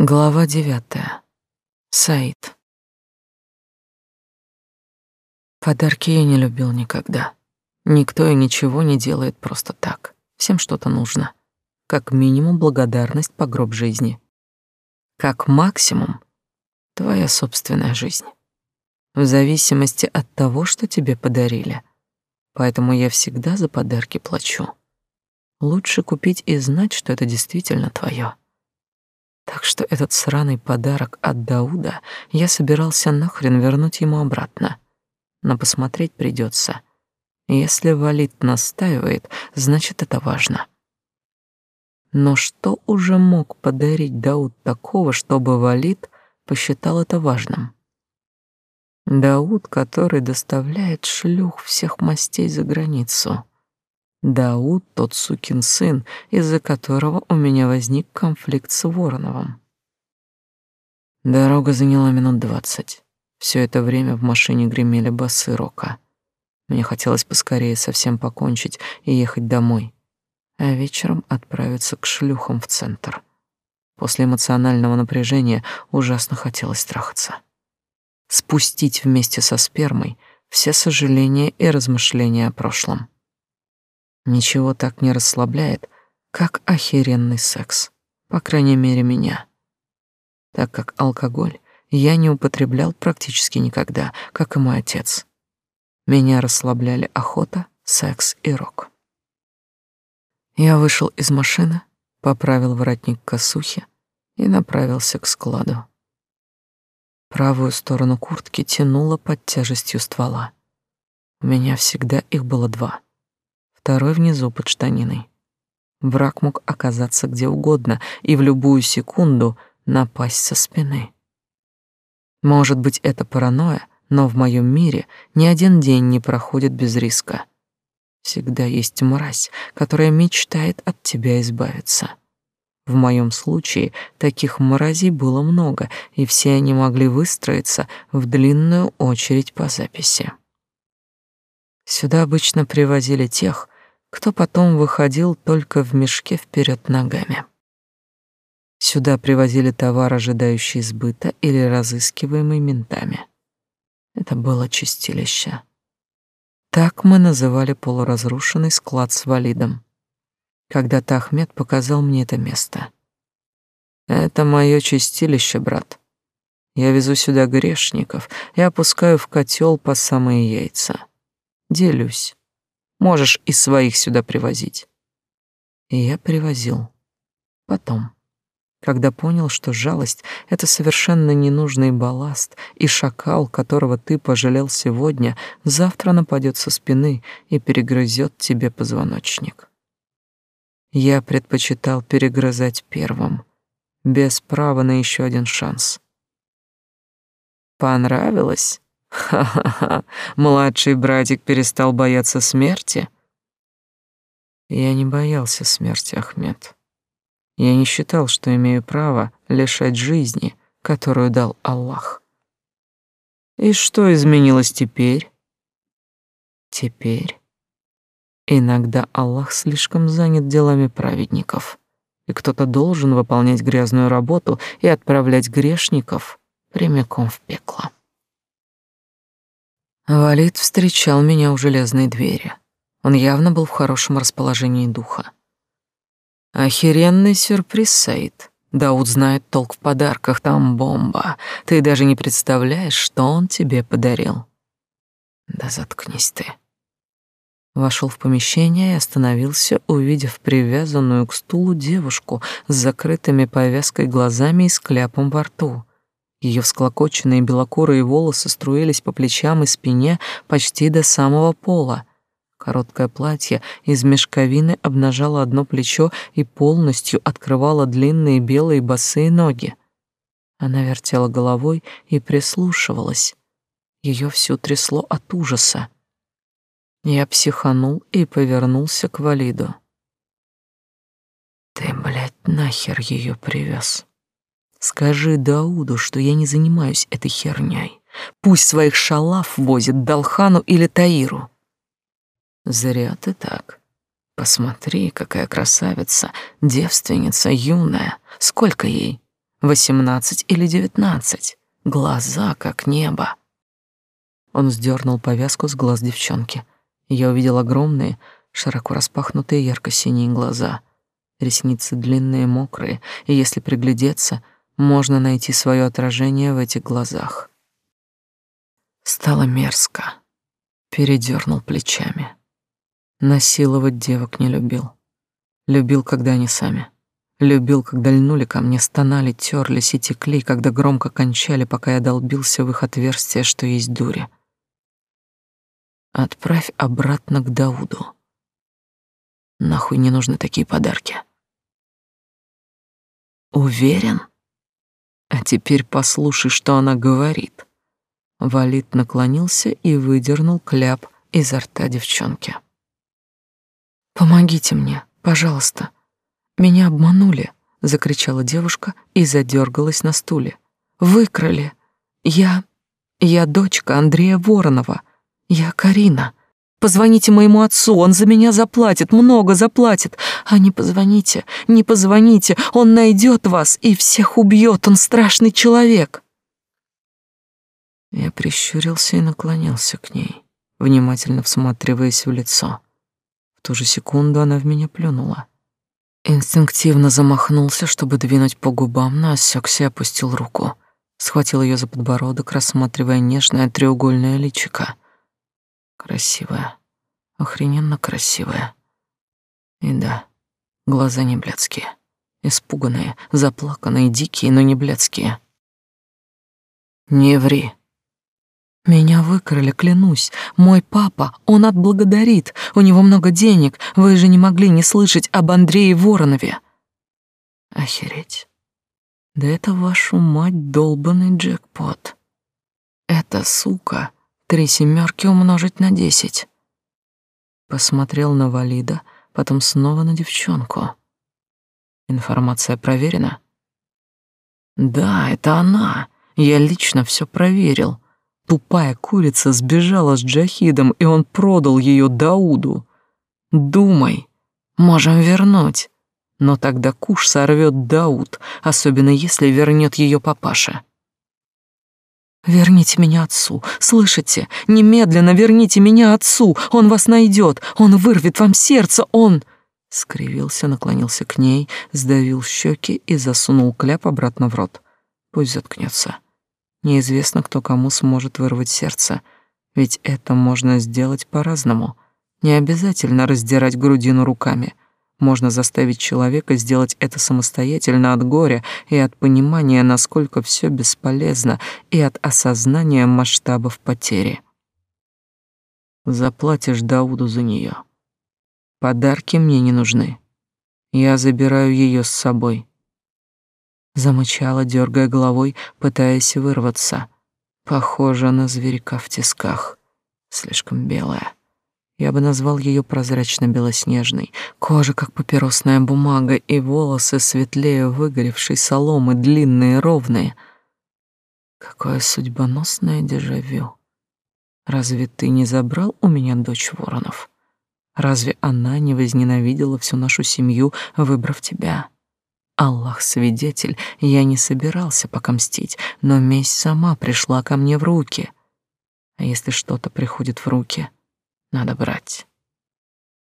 Глава девятая. Саид. Подарки я не любил никогда. Никто и ничего не делает просто так. Всем что-то нужно. Как минимум благодарность по гроб жизни. Как максимум твоя собственная жизнь. В зависимости от того, что тебе подарили. Поэтому я всегда за подарки плачу. Лучше купить и знать, что это действительно твое. Так что этот сраный подарок от Дауда я собирался нахрен вернуть ему обратно. Но посмотреть придется. Если Валид настаивает, значит, это важно. Но что уже мог подарить Дауд такого, чтобы Валид посчитал это важным? Дауд, который доставляет шлюх всех мастей за границу. Дауд — тот сукин сын, из-за которого у меня возник конфликт с Вороновым. Дорога заняла минут двадцать. Все это время в машине гремели басы рока. Мне хотелось поскорее совсем покончить и ехать домой, а вечером отправиться к шлюхам в центр. После эмоционального напряжения ужасно хотелось трахаться. Спустить вместе со спермой все сожаления и размышления о прошлом. Ничего так не расслабляет, как охеренный секс, по крайней мере меня. Так как алкоголь я не употреблял практически никогда, как и мой отец. Меня расслабляли охота, секс и рок. Я вышел из машины, поправил воротник косухи и направился к складу. Правую сторону куртки тянуло под тяжестью ствола. У меня всегда их было два — второй внизу под штаниной. Враг мог оказаться где угодно и в любую секунду напасть со спины. Может быть, это паранойя, но в моем мире ни один день не проходит без риска. Всегда есть мразь, которая мечтает от тебя избавиться. В моем случае таких мразей было много, и все они могли выстроиться в длинную очередь по записи. Сюда обычно привозили тех, кто потом выходил только в мешке вперед ногами. Сюда привозили товар, ожидающий сбыта или разыскиваемый ментами. Это было чистилище. Так мы называли полуразрушенный склад с валидом. Когда-то Ахмед показал мне это место. Это мое чистилище, брат. Я везу сюда грешников и опускаю в котел по самые яйца. Делюсь. Можешь и своих сюда привозить. И я привозил. Потом, когда понял, что жалость — это совершенно ненужный балласт, и шакал, которого ты пожалел сегодня, завтра нападет со спины и перегрызет тебе позвоночник. Я предпочитал перегрызать первым, без права на еще один шанс. Понравилось? Ха-ха-ха, младший братик перестал бояться смерти? Я не боялся смерти, Ахмед. Я не считал, что имею право лишать жизни, которую дал Аллах. И что изменилось теперь? Теперь иногда Аллах слишком занят делами праведников, и кто-то должен выполнять грязную работу и отправлять грешников прямиком в пекло. Валид встречал меня у железной двери. Он явно был в хорошем расположении духа. Охеренный сюрприз, Саид. Дауд знает толк в подарках, там бомба. Ты даже не представляешь, что он тебе подарил. Да заткнись ты. Вошел в помещение и остановился, увидев привязанную к стулу девушку с закрытыми повязкой глазами и с кляпом во рту. Ее всклокоченные белокурые волосы струились по плечам и спине почти до самого пола. Короткое платье из мешковины обнажало одно плечо и полностью открывало длинные белые босые ноги. Она вертела головой и прислушивалась. Ее всю трясло от ужаса. Я психанул и повернулся к Валиду. «Ты, блядь, нахер ее привез?» Скажи Дауду, что я не занимаюсь этой херней. Пусть своих шалав возит Далхану или Таиру. Зря ты так. Посмотри, какая красавица, девственница юная. Сколько ей? Восемнадцать или девятнадцать. Глаза как небо. Он сдернул повязку с глаз девчонки. Я увидел огромные, широко распахнутые ярко-синие глаза. Ресницы длинные, мокрые, и если приглядеться, можно найти свое отражение в этих глазах. Стало мерзко. Передернул плечами. Насиловать девок не любил. Любил, когда они сами. Любил, когда льнули ко мне, стонали, терлись и текли, когда громко кончали, пока я долбился в их отверстие, что есть дури. Отправь обратно к Дауду. Нахуй не нужны такие подарки. Уверен? А теперь послушай, что она говорит. Валит наклонился и выдернул кляп изо рта девчонки. Помогите мне, пожалуйста. Меня обманули, закричала девушка и задергалась на стуле. Выкрали. Я я дочка Андрея Воронова. Я Карина. Позвоните моему отцу, он за меня заплатит, много заплатит. А не позвоните, не позвоните, он найдет вас и всех убьет, он страшный человек. Я прищурился и наклонился к ней, внимательно всматриваясь в лицо. В ту же секунду она в меня плюнула. Инстинктивно замахнулся, чтобы двинуть по губам, но осекся и опустил руку. Схватил ее за подбородок, рассматривая нежное треугольное личико — Красивая. Охрененно красивая. И да, глаза не блядские. Испуганные, заплаканные, дикие, но не блядские. Не ври. Меня выкрали, клянусь. Мой папа, он отблагодарит. У него много денег. Вы же не могли не слышать об Андрее Воронове. Охереть. Да это вашу мать долбанный джекпот. Эта сука Три семерки умножить на десять. Посмотрел на Валида, потом снова на девчонку. Информация проверена? Да, это она. Я лично все проверил. Тупая курица сбежала с Джахидом, и он продал ее Дауду. Думай, можем вернуть. Но тогда куш сорвет Дауд, особенно если вернет ее папаша. Верните меня отцу, слышите? Немедленно верните меня отцу. Он вас найдет, он вырвет вам сердце, он скривился, наклонился к ней, сдавил щеки и засунул кляп обратно в рот. Пусть заткнется. Неизвестно, кто кому сможет вырвать сердце, ведь это можно сделать по-разному. Не обязательно раздирать грудину руками. Можно заставить человека сделать это самостоятельно от горя и от понимания, насколько все бесполезно, и от осознания масштабов потери. Заплатишь Дауду за нее. Подарки мне не нужны. Я забираю ее с собой. Замычала, дергая головой, пытаясь вырваться. Похоже на зверька в тисках. Слишком белая. Я бы назвал ее прозрачно-белоснежной. Кожа, как папиросная бумага, и волосы светлее выгоревшей соломы, длинные, ровные. Какое судьбоносное дежавю. Разве ты не забрал у меня дочь Воронов? Разве она не возненавидела всю нашу семью, выбрав тебя? Аллах свидетель, я не собирался пока мстить, но месть сама пришла ко мне в руки. А если что-то приходит в руки — надо брать.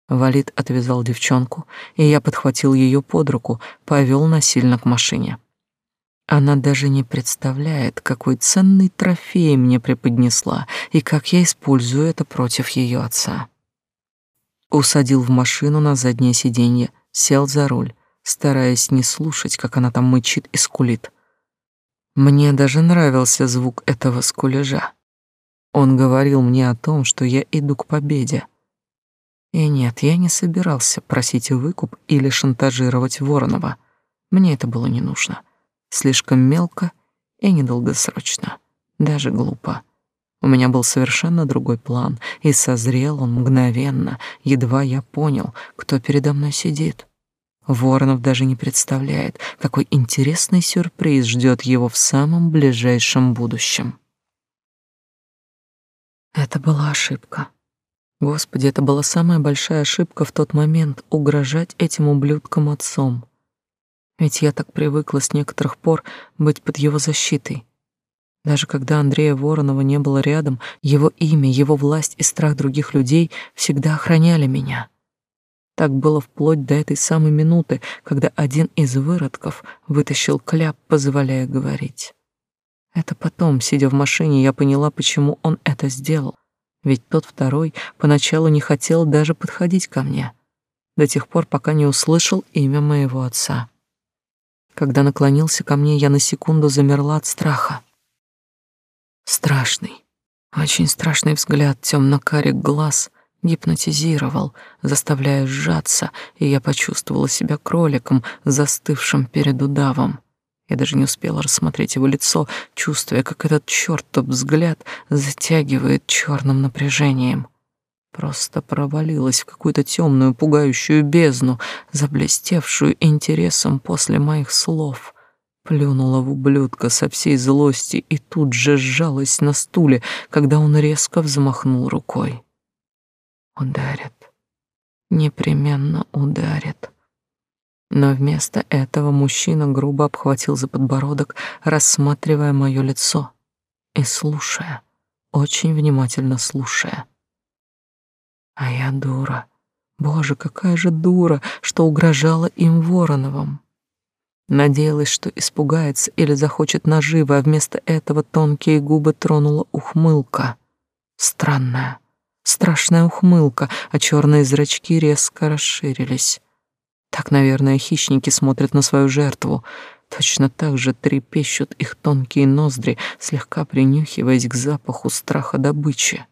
Валид отвязал девчонку, и я подхватил ее под руку, повел насильно к машине. Она даже не представляет, какой ценный трофей мне преподнесла и как я использую это против ее отца. Усадил в машину на заднее сиденье, сел за руль, стараясь не слушать, как она там мычит и скулит. Мне даже нравился звук этого скулежа. Он говорил мне о том, что я иду к победе. И нет, я не собирался просить выкуп или шантажировать Воронова. Мне это было не нужно. Слишком мелко и недолгосрочно. Даже глупо. У меня был совершенно другой план, и созрел он мгновенно, едва я понял, кто передо мной сидит. Воронов даже не представляет, какой интересный сюрприз ждет его в самом ближайшем будущем. Это была ошибка. Господи, это была самая большая ошибка в тот момент угрожать этим ублюдкам отцом. Ведь я так привыкла с некоторых пор быть под его защитой. Даже когда Андрея Воронова не было рядом, его имя, его власть и страх других людей всегда охраняли меня. Так было вплоть до этой самой минуты, когда один из выродков вытащил кляп, позволяя говорить. Это потом, сидя в машине, я поняла, почему он это сделал. Ведь тот второй поначалу не хотел даже подходить ко мне, до тех пор, пока не услышал имя моего отца. Когда наклонился ко мне, я на секунду замерла от страха. Страшный, очень страшный взгляд темно-карих глаз гипнотизировал, заставляя сжаться, и я почувствовала себя кроликом, застывшим перед удавом. Я даже не успела рассмотреть его лицо, чувствуя, как этот чертов взгляд затягивает черным напряжением. Просто провалилась в какую-то темную, пугающую бездну, заблестевшую интересом после моих слов. Плюнула в ублюдка со всей злости и тут же сжалась на стуле, когда он резко взмахнул рукой. Ударит. Непременно ударит. Но вместо этого мужчина грубо обхватил за подбородок, рассматривая мое лицо и слушая, очень внимательно слушая. А я дура. Боже, какая же дура, что угрожала им Вороновым. Надеялась, что испугается или захочет наживы, а вместо этого тонкие губы тронула ухмылка. Странная, страшная ухмылка, а черные зрачки резко расширились. Так, наверное, хищники смотрят на свою жертву. Точно так же трепещут их тонкие ноздри, слегка принюхиваясь к запаху страха добычи.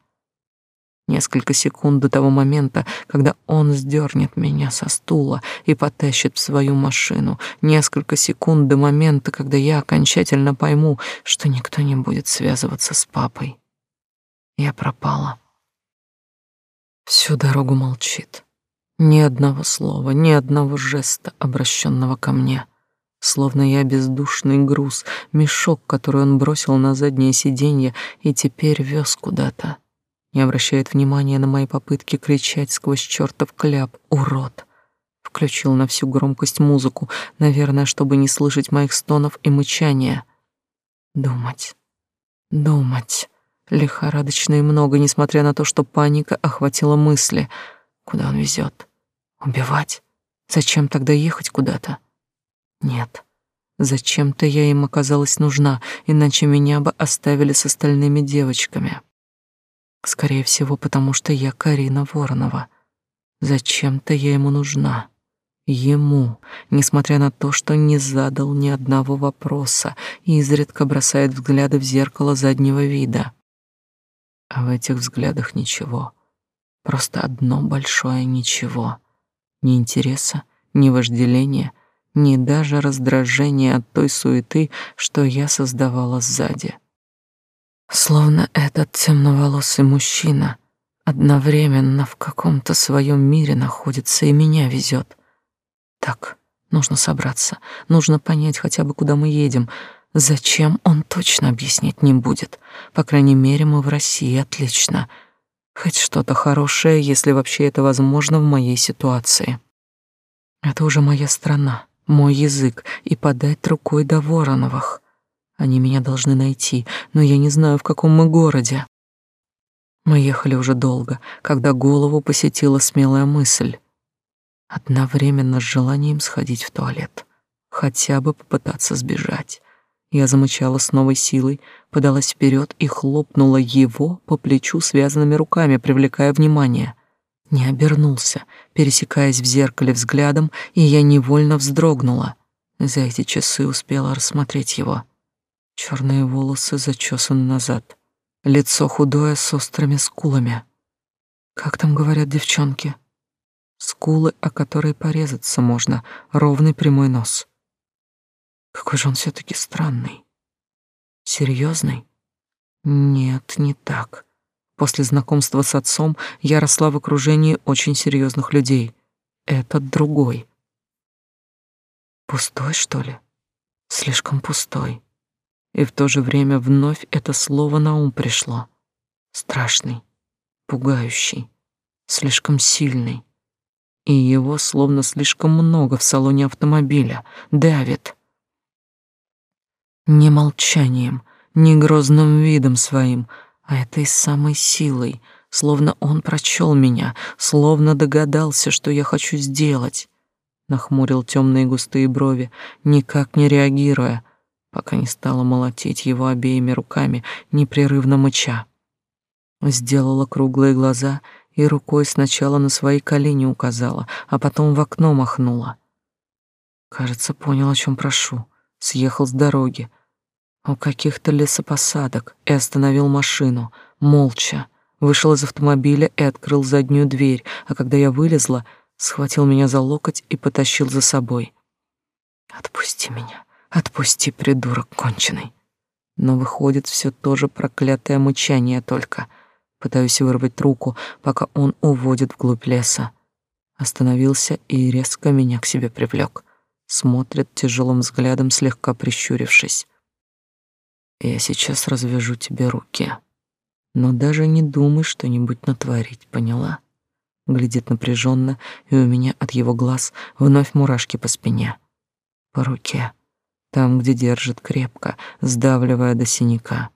Несколько секунд до того момента, когда он сдернет меня со стула и потащит в свою машину. Несколько секунд до момента, когда я окончательно пойму, что никто не будет связываться с папой. Я пропала. Всю дорогу молчит. Ни одного слова, ни одного жеста, обращенного ко мне. Словно я бездушный груз, мешок, который он бросил на заднее сиденье и теперь вез куда-то. Не обращает внимания на мои попытки кричать сквозь чертов кляп «Урод!». Включил на всю громкость музыку, наверное, чтобы не слышать моих стонов и мычания. Думать, думать. Лихорадочно и много, несмотря на то, что паника охватила мысли. Куда он везет? Убивать? Зачем тогда ехать куда-то? Нет. Зачем-то я им оказалась нужна, иначе меня бы оставили с остальными девочками. Скорее всего, потому что я Карина Воронова. Зачем-то я ему нужна. Ему, несмотря на то, что не задал ни одного вопроса и изредка бросает взгляды в зеркало заднего вида. А в этих взглядах ничего. Просто одно большое ничего — ни интереса, ни вожделения, ни даже раздражения от той суеты, что я создавала сзади. Словно этот темноволосый мужчина одновременно в каком-то своем мире находится и меня везет. Так, нужно собраться, нужно понять хотя бы, куда мы едем. Зачем он точно объяснять не будет. По крайней мере, мы в России, отлично. Хоть что-то хорошее, если вообще это возможно в моей ситуации. Это уже моя страна, мой язык, и подать рукой до Вороновых. Они меня должны найти, но я не знаю, в каком мы городе. Мы ехали уже долго, когда голову посетила смелая мысль. Одновременно с желанием сходить в туалет. Хотя бы попытаться сбежать. Я замычала с новой силой, подалась вперед и хлопнула его по плечу связанными руками, привлекая внимание. Не обернулся, пересекаясь в зеркале взглядом, и я невольно вздрогнула. За эти часы успела рассмотреть его. Черные волосы зачесаны назад, лицо худое с острыми скулами. Как там говорят девчонки? Скулы, о которые порезаться можно, ровный прямой нос. Какой же он все таки странный. Серьезный? Нет, не так. После знакомства с отцом я росла в окружении очень серьезных людей. Этот другой. Пустой, что ли? Слишком пустой. И в то же время вновь это слово на ум пришло. Страшный, пугающий, слишком сильный. и его словно слишком много в салоне автомобиля. Давит. Не молчанием, не грозным видом своим, а этой самой силой, словно он прочел меня, словно догадался, что я хочу сделать. Нахмурил темные густые брови, никак не реагируя, пока не стала молотить его обеими руками, непрерывно мыча. Сделала круглые глаза и рукой сначала на свои колени указала, а потом в окно махнула. Кажется, понял, о чем прошу. Съехал с дороги, у каких-то лесопосадок и остановил машину, молча. Вышел из автомобиля и открыл заднюю дверь, а когда я вылезла, схватил меня за локоть и потащил за собой. «Отпусти меня, отпусти, придурок конченый!» Но выходит все то же проклятое мычание только. Пытаюсь вырвать руку, пока он уводит вглубь леса. Остановился и резко меня к себе привлек. Смотрит тяжелым взглядом, слегка прищурившись. Я сейчас развяжу тебе руки. Но даже не думай что-нибудь натворить, поняла? Глядит напряженно, и у меня от его глаз вновь мурашки по спине. По руке, там, где держит крепко, сдавливая до синяка.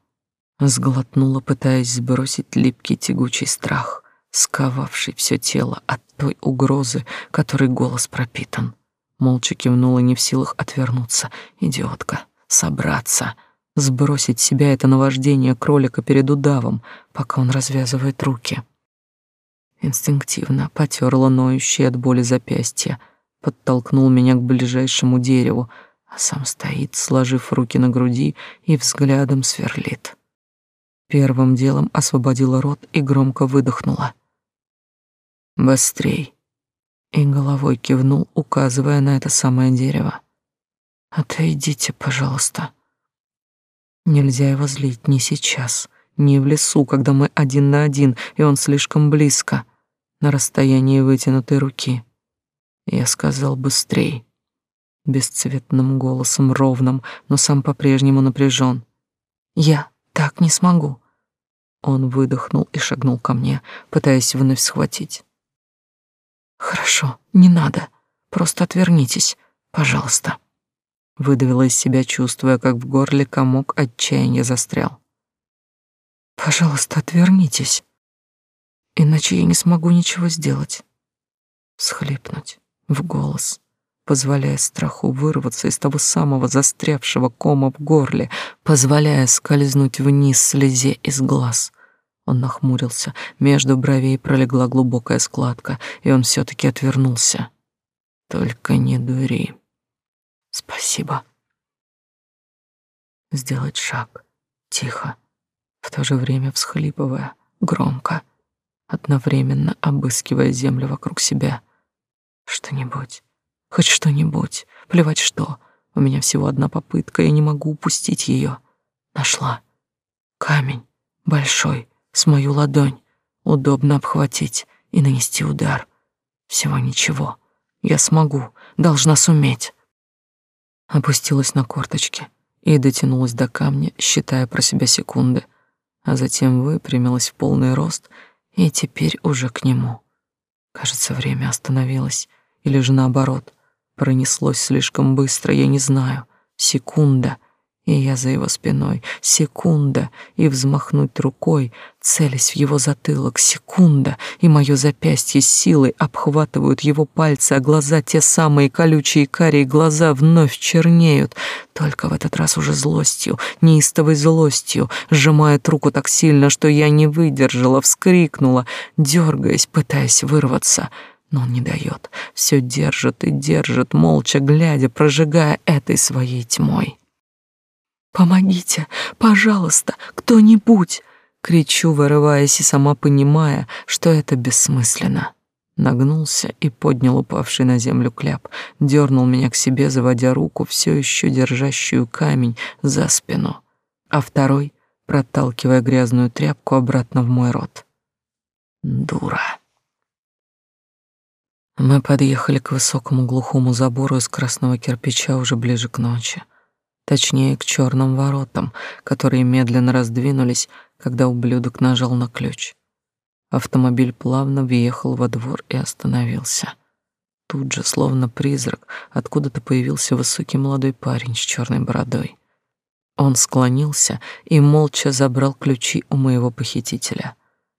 Сглотнула, пытаясь сбросить липкий тягучий страх, сковавший все тело от той угрозы, которой голос пропитан. Молча кивнула, не в силах отвернуться. Идиотка. Собраться сбросить себя это наваждение кролика перед удавом, пока он развязывает руки. Инстинктивно потерла ноющие от боли запястья, подтолкнул меня к ближайшему дереву, а сам стоит, сложив руки на груди и взглядом сверлит. Первым делом освободила рот и громко выдохнула. «Быстрей!» И головой кивнул, указывая на это самое дерево. «Отойдите, пожалуйста». Нельзя его злить не сейчас, не в лесу, когда мы один на один, и он слишком близко, на расстоянии вытянутой руки. Я сказал быстрей, бесцветным голосом, ровным, но сам по-прежнему напряжен. Я так не смогу. Он выдохнул и шагнул ко мне, пытаясь вновь схватить. Хорошо, не надо. Просто отвернитесь, пожалуйста выдавила из себя, чувствуя, как в горле комок отчаяния застрял. Пожалуйста, отвернитесь, иначе я не смогу ничего сделать. Схлипнуть в голос, позволяя страху вырваться из того самого застрявшего кома в горле, позволяя скользнуть вниз слезе из глаз. Он нахмурился, между бровей пролегла глубокая складка, и он все таки отвернулся. Только не дури. Спасибо. Сделать шаг, тихо, в то же время всхлипывая, громко, одновременно обыскивая землю вокруг себя. Что-нибудь, хоть что-нибудь, плевать что. У меня всего одна попытка, я не могу упустить ее. Нашла. Камень, большой, с мою ладонь. Удобно обхватить и нанести удар. Всего ничего. Я смогу, должна суметь опустилась на корточки и дотянулась до камня, считая про себя секунды, а затем выпрямилась в полный рост и теперь уже к нему. Кажется, время остановилось, или же наоборот, пронеслось слишком быстро, я не знаю. Секунда, и я за его спиной. Секунда, и взмахнуть рукой, целясь в его затылок. Секунда, и мое запястье силой обхватывают его пальцы, а глаза, те самые колючие карие глаза, вновь чернеют. Только в этот раз уже злостью, неистовой злостью, сжимает руку так сильно, что я не выдержала, вскрикнула, дергаясь, пытаясь вырваться. Но он не дает, все держит и держит, молча глядя, прожигая этой своей тьмой. Помогите, пожалуйста, кто-нибудь, кричу, вырываясь и сама понимая, что это бессмысленно. Нагнулся и поднял упавший на землю кляп, дернул меня к себе, заводя руку, все еще держащую камень, за спину, а второй проталкивая грязную тряпку обратно в мой рот. Дура. Мы подъехали к высокому глухому забору из красного кирпича уже ближе к ночи точнее, к черным воротам, которые медленно раздвинулись, когда ублюдок нажал на ключ. Автомобиль плавно въехал во двор и остановился. Тут же, словно призрак, откуда-то появился высокий молодой парень с черной бородой. Он склонился и молча забрал ключи у моего похитителя,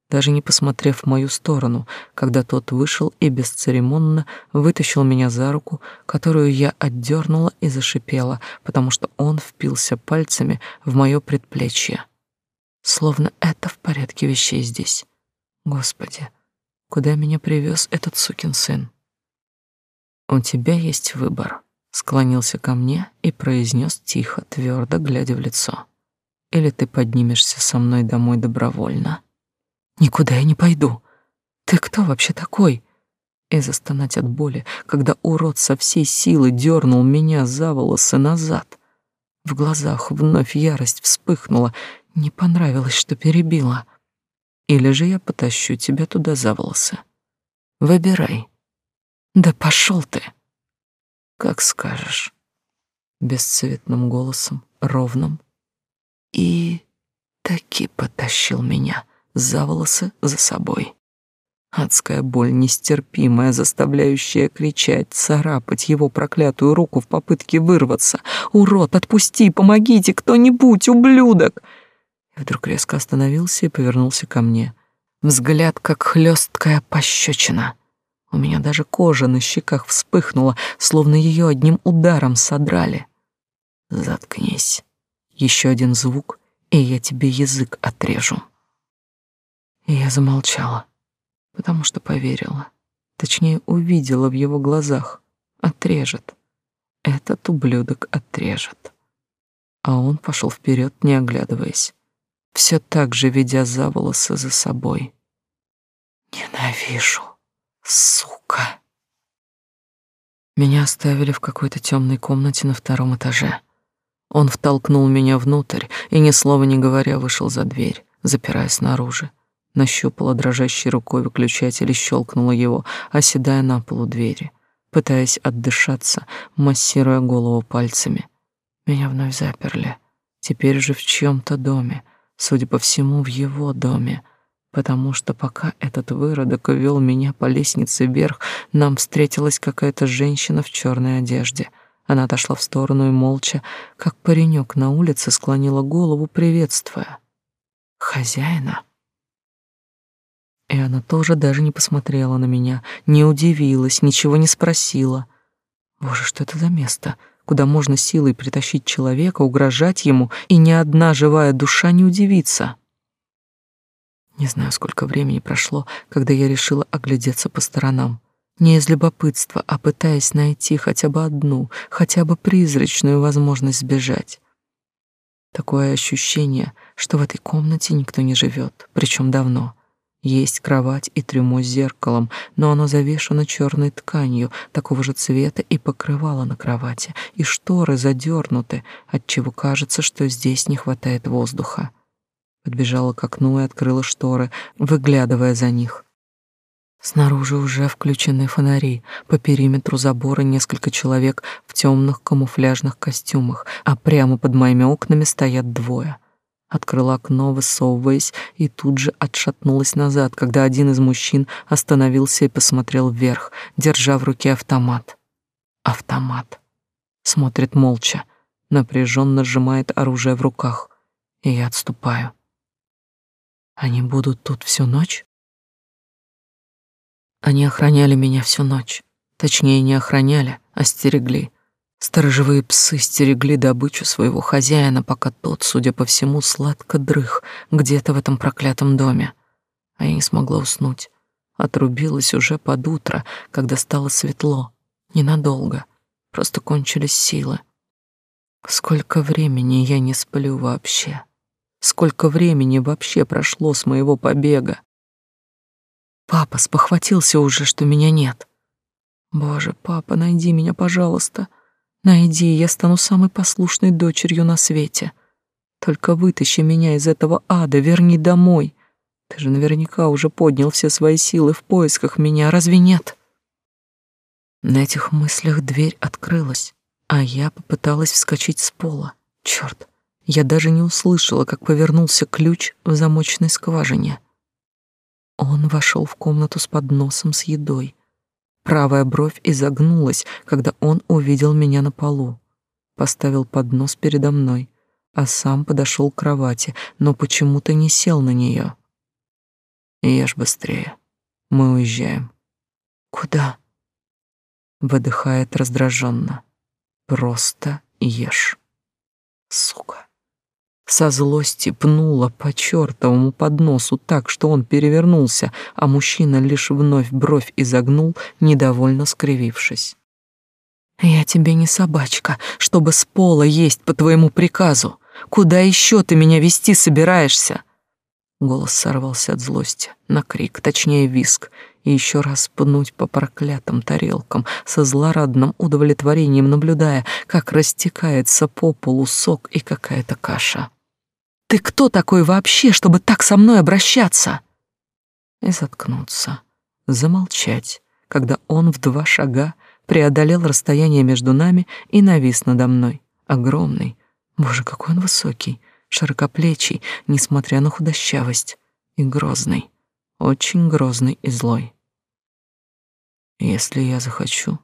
даже не посмотрев в мою сторону, когда тот вышел и бесцеремонно вытащил меня за руку, которую я отдернула и зашипела, потому что он впился пальцами в мое предплечье. Словно это в порядке вещей здесь. Господи, куда меня привез этот сукин сын? У тебя есть выбор склонился ко мне и произнес тихо, твердо глядя в лицо. Или ты поднимешься со мной домой добровольно? Никуда я не пойду. Ты кто вообще такой? И застонать от боли, когда урод со всей силы дернул меня за волосы назад. В глазах вновь ярость вспыхнула, не понравилось, что перебила. Или же я потащу тебя туда за волосы. Выбирай. Да пошел ты. Как скажешь. Бесцветным голосом, ровным. И таки потащил меня за волосы за собой. Адская боль, нестерпимая, заставляющая кричать, царапать его проклятую руку в попытке вырваться. «Урод, отпусти! Помогите! Кто-нибудь! Ублюдок!» И вдруг резко остановился и повернулся ко мне. Взгляд, как хлесткая пощечина. У меня даже кожа на щеках вспыхнула, словно ее одним ударом содрали. Заткнись. Еще один звук, и я тебе язык отрежу. И я замолчала, потому что поверила. Точнее, увидела в его глазах. Отрежет. Этот ублюдок отрежет. А он пошел вперед, не оглядываясь, все так же ведя за волосы за собой. Ненавижу. Сука. Меня оставили в какой-то темной комнате на втором этаже. Он втолкнул меня внутрь и, ни слова не говоря, вышел за дверь, запирая снаружи. Нащупала дрожащей рукой выключатель и щелкнула его, оседая на полу двери, пытаясь отдышаться, массируя голову пальцами. Меня вновь заперли. Теперь же в чьем-то доме, судя по всему, в его доме — потому что пока этот выродок вел меня по лестнице вверх, нам встретилась какая-то женщина в черной одежде. Она отошла в сторону и молча, как паренек на улице, склонила голову, приветствуя. «Хозяина?» И она тоже даже не посмотрела на меня, не удивилась, ничего не спросила. Боже, что это за место, куда можно силой притащить человека, угрожать ему, и ни одна живая душа не удивится? Не знаю, сколько времени прошло, когда я решила оглядеться по сторонам. Не из любопытства, а пытаясь найти хотя бы одну, хотя бы призрачную возможность сбежать. Такое ощущение, что в этой комнате никто не живет, причем давно. Есть кровать и трюмо с зеркалом, но оно завешено черной тканью такого же цвета и покрывало на кровати, и шторы задернуты, отчего кажется, что здесь не хватает воздуха. Подбежала к окну и открыла шторы, выглядывая за них. Снаружи уже включены фонари, по периметру забора несколько человек в темных камуфляжных костюмах, а прямо под моими окнами стоят двое. Открыла окно, высовываясь, и тут же отшатнулась назад, когда один из мужчин остановился и посмотрел вверх, держа в руке автомат. Автомат. Смотрит молча, напряженно сжимает оружие в руках, и я отступаю. Они будут тут всю ночь? Они охраняли меня всю ночь. Точнее, не охраняли, а стерегли. Сторожевые псы стерегли добычу своего хозяина, пока тот, судя по всему, сладко дрых где-то в этом проклятом доме. А я не смогла уснуть. Отрубилась уже под утро, когда стало светло. Ненадолго. Просто кончились силы. Сколько времени я не сплю вообще. Сколько времени вообще прошло с моего побега? Папа спохватился уже, что меня нет. Боже, папа, найди меня, пожалуйста. Найди, я стану самой послушной дочерью на свете. Только вытащи меня из этого ада, верни домой. Ты же наверняка уже поднял все свои силы в поисках меня, разве нет? На этих мыслях дверь открылась, а я попыталась вскочить с пола. Черт, я даже не услышала, как повернулся ключ в замочной скважине. Он вошел в комнату с подносом с едой. Правая бровь изогнулась, когда он увидел меня на полу. Поставил поднос передо мной, а сам подошел к кровати, но почему-то не сел на нее. Ешь быстрее. Мы уезжаем. Куда? Выдыхает раздраженно. Просто ешь. Сука. Со злости пнула по чертовому подносу так, что он перевернулся, а мужчина лишь вновь бровь изогнул, недовольно скривившись. «Я тебе не собачка, чтобы с пола есть по твоему приказу. Куда еще ты меня вести собираешься?» Голос сорвался от злости, на крик, точнее виск, и еще раз пнуть по проклятым тарелкам, со злорадным удовлетворением наблюдая, как растекается по полу сок и какая-то каша. «Ты кто такой вообще, чтобы так со мной обращаться?» И заткнуться, замолчать, когда он в два шага преодолел расстояние между нами и навис надо мной, огромный. Боже, какой он высокий, широкоплечий, несмотря на худощавость, и грозный, очень грозный и злой. Если я захочу,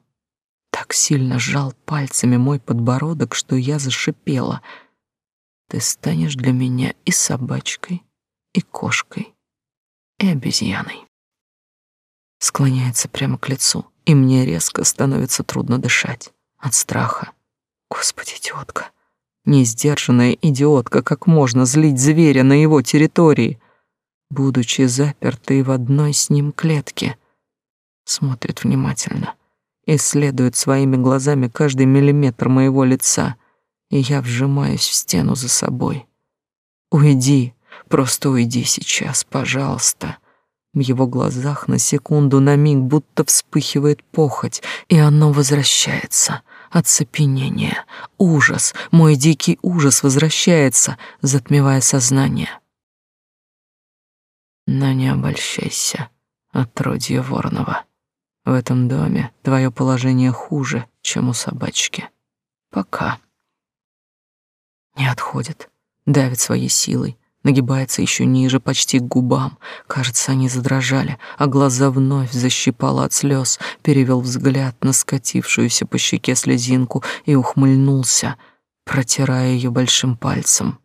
так сильно сжал пальцами мой подбородок, что я зашипела. Ты станешь для меня и собачкой, и кошкой, и обезьяной. Склоняется прямо к лицу, и мне резко становится трудно дышать от страха. Господи, идиотка. Несдержанная идиотка, как можно злить зверя на его территории, будучи запертой в одной с ним клетке. Смотрит внимательно, исследует своими глазами каждый миллиметр моего лица, и я вжимаюсь в стену за собой. Уйди, просто уйди сейчас, пожалуйста. В его глазах на секунду, на миг будто вспыхивает похоть, и оно возвращается — оцепенение, ужас, мой дикий ужас возвращается, затмевая сознание. Но не обольщайся, отродье Воронова. В этом доме твое положение хуже, чем у собачки. Пока. Не отходит, давит своей силой, нагибается еще ниже, почти к губам. Кажется, они задрожали, а глаза вновь защипало от слез. Перевел взгляд на скатившуюся по щеке слезинку и ухмыльнулся, протирая ее большим пальцем.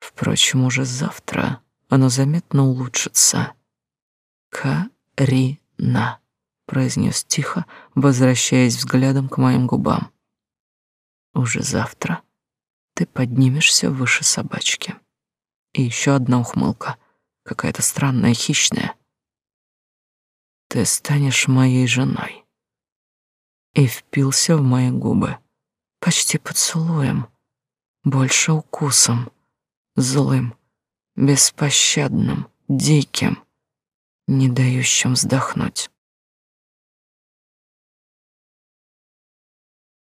Впрочем, уже завтра оно заметно улучшится. Карина, произнес тихо, возвращаясь взглядом к моим губам. Уже завтра ты поднимешься выше собачки. И еще одна ухмылка, какая-то странная, хищная. Ты станешь моей женой. И впился в мои губы, почти поцелуем, больше укусом, злым, беспощадным, диким, не дающим вздохнуть.